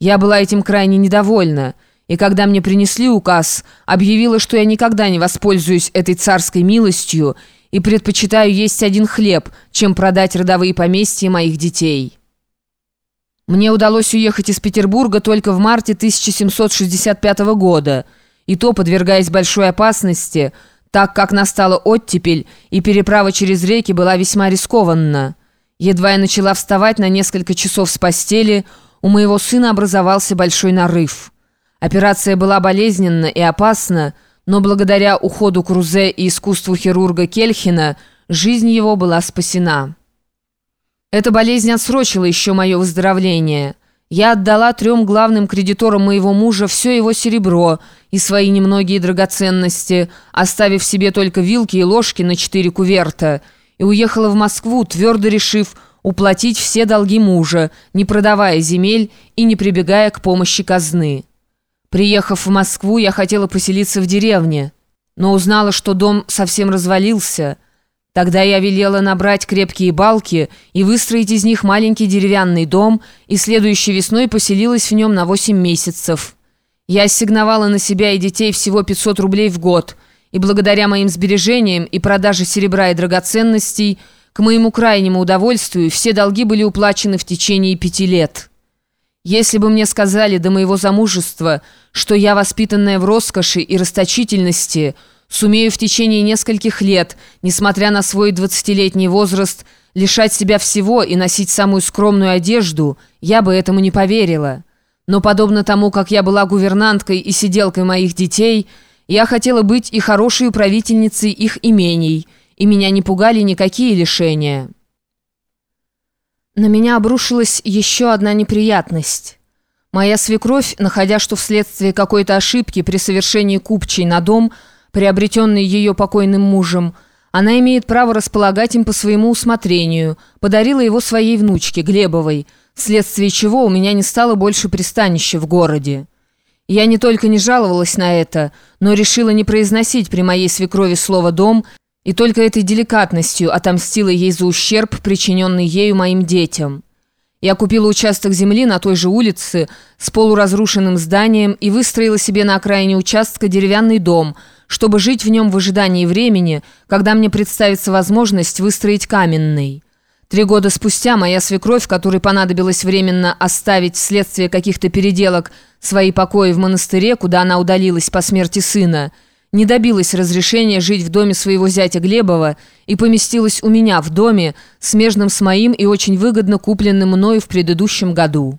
Я была этим крайне недовольна, и когда мне принесли указ, объявила, что я никогда не воспользуюсь этой царской милостью и предпочитаю есть один хлеб, чем продать родовые поместья моих детей. Мне удалось уехать из Петербурга только в марте 1765 года, и то подвергаясь большой опасности, так как настала оттепель, и переправа через реки была весьма рискованна. Едва я начала вставать на несколько часов с постели, у моего сына образовался большой нарыв. Операция была болезненна и опасна, но благодаря уходу Крузе и искусству хирурга Кельхина жизнь его была спасена. Эта болезнь отсрочила еще мое выздоровление. Я отдала трем главным кредиторам моего мужа все его серебро и свои немногие драгоценности, оставив себе только вилки и ложки на четыре куверта – и уехала в Москву, твердо решив уплатить все долги мужа, не продавая земель и не прибегая к помощи казны. Приехав в Москву, я хотела поселиться в деревне, но узнала, что дом совсем развалился. Тогда я велела набрать крепкие балки и выстроить из них маленький деревянный дом, и следующей весной поселилась в нем на 8 месяцев. Я ассигновала на себя и детей всего 500 рублей в год – и благодаря моим сбережениям и продаже серебра и драгоценностей, к моему крайнему удовольствию, все долги были уплачены в течение пяти лет. Если бы мне сказали до моего замужества, что я, воспитанная в роскоши и расточительности, сумею в течение нескольких лет, несмотря на свой двадцатилетний возраст, лишать себя всего и носить самую скромную одежду, я бы этому не поверила. Но подобно тому, как я была гувернанткой и сиделкой моих детей – я хотела быть и хорошей управительницей их имений, и меня не пугали никакие лишения. На меня обрушилась еще одна неприятность. Моя свекровь, находя, что вследствие какой-то ошибки при совершении купчей на дом, приобретенный ее покойным мужем, она имеет право располагать им по своему усмотрению, подарила его своей внучке, Глебовой, вследствие чего у меня не стало больше пристанища в городе. Я не только не жаловалась на это, но решила не произносить при моей свекрови слово «дом», и только этой деликатностью отомстила ей за ущерб, причиненный ею моим детям. Я купила участок земли на той же улице с полуразрушенным зданием и выстроила себе на окраине участка деревянный дом, чтобы жить в нем в ожидании времени, когда мне представится возможность выстроить каменный. Три года спустя моя свекровь, которой понадобилось временно оставить вследствие каких-то переделок свои покои в монастыре, куда она удалилась по смерти сына, не добилась разрешения жить в доме своего зятя Глебова и поместилась у меня в доме, смежном с моим и очень выгодно купленным мною в предыдущем году.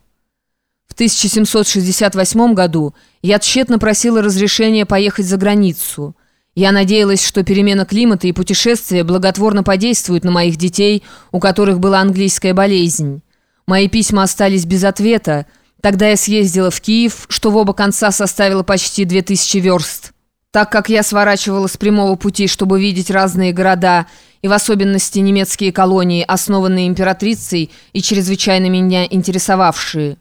В 1768 году я тщетно просила разрешения поехать за границу – я надеялась, что перемена климата и путешествия благотворно подействуют на моих детей, у которых была английская болезнь. Мои письма остались без ответа. Тогда я съездила в Киев, что в оба конца составило почти 2000 верст. Так как я сворачивала с прямого пути, чтобы видеть разные города, и в особенности немецкие колонии, основанные императрицей и чрезвычайно меня интересовавшие.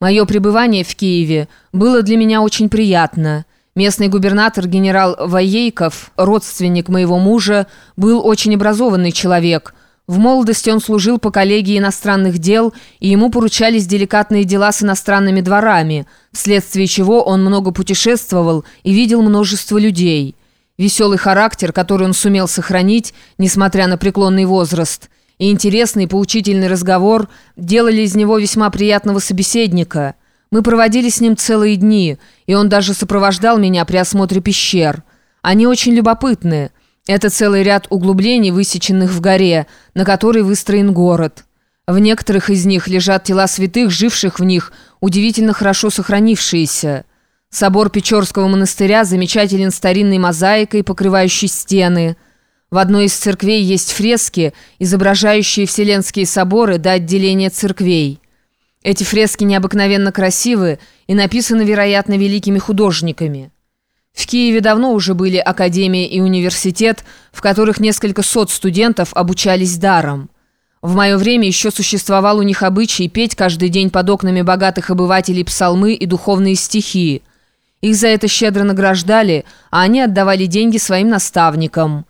Мое пребывание в Киеве было для меня очень приятно – Местный губернатор генерал Воейков, родственник моего мужа, был очень образованный человек. В молодости он служил по коллегии иностранных дел, и ему поручались деликатные дела с иностранными дворами, вследствие чего он много путешествовал и видел множество людей. Веселый характер, который он сумел сохранить, несмотря на преклонный возраст, и интересный поучительный разговор делали из него весьма приятного собеседника – мы проводили с ним целые дни, и он даже сопровождал меня при осмотре пещер. Они очень любопытные. Это целый ряд углублений, высеченных в горе, на которой выстроен город. В некоторых из них лежат тела святых, живших в них, удивительно хорошо сохранившиеся. Собор Печорского монастыря замечателен старинной мозаикой, покрывающей стены. В одной из церквей есть фрески, изображающие вселенские соборы до отделения церквей. Эти фрески необыкновенно красивы и написаны, вероятно, великими художниками. В Киеве давно уже были академия и университет, в которых несколько сот студентов обучались даром. В мое время еще существовал у них обычай петь каждый день под окнами богатых обывателей псалмы и духовные стихи. Их за это щедро награждали, а они отдавали деньги своим наставникам –